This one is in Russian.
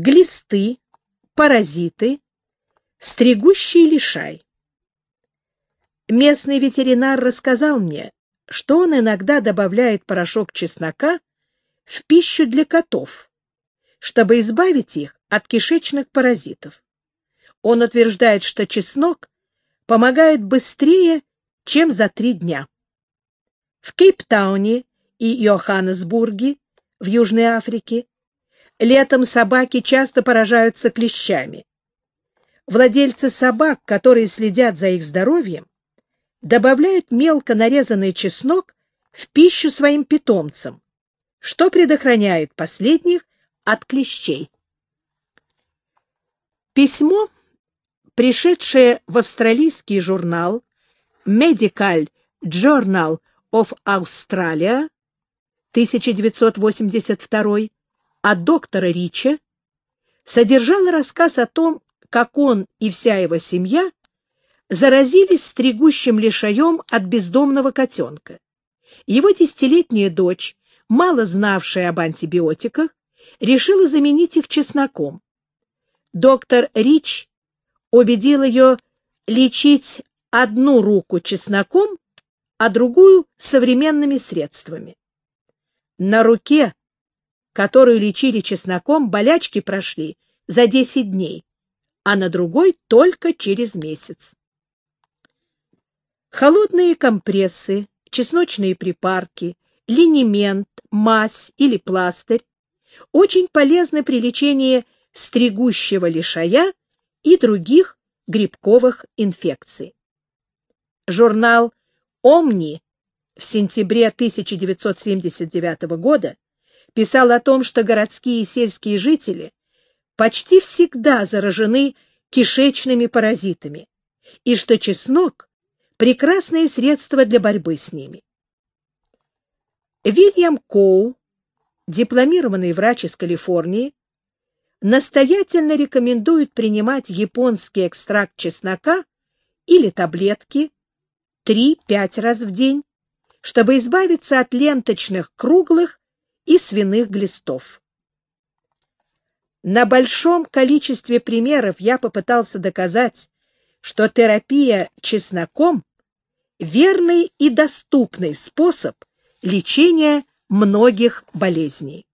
глисты, паразиты, стригущий лишай. Местный ветеринар рассказал мне, что он иногда добавляет порошок чеснока в пищу для котов, чтобы избавить их от кишечных паразитов. Он утверждает, что чеснок помогает быстрее, чем за три дня. В Кейптауне и Йоханнесбурге в Южной Африке летом собаки часто поражаются клещами. Владельцы собак, которые следят за их здоровьем, добавляют мелко нарезанный чеснок в пищу своим питомцам, что предохраняет последних от клещей. Письмо, пришедшее в австралийский журнал Medical Journal of Australia 1982 от доктора Рича, содержало рассказ о том, как он и вся его семья заразились стригущим лишаем от бездомного котенка. Его десятилетняя дочь, мало знавшая об антибиотиках, решила заменить их чесноком. Доктор Рич убедил ее лечить одну руку чесноком, а другую — современными средствами. На руке, которую лечили чесноком, болячки прошли за 10 дней, а на другой — только через месяц. Холодные компрессы, чесночные припарки, линемент, мазь или пластырь очень полезны при лечении стригущего лишая и других грибковых инфекций. Журнал «Омни» в сентябре 1979 года писал о том, что городские и сельские жители почти всегда заражены кишечными паразитами, и что чеснок прекрасные средства для борьбы с ними. Вильям Коу, дипломированный врач из Калифорнии, настоятельно рекомендует принимать японский экстракт чеснока или таблетки 3-5 раз в день, чтобы избавиться от ленточных круглых и свиных глистов. На большом количестве примеров я попытался доказать, что терапия чесноком верный и доступный способ лечения многих болезней.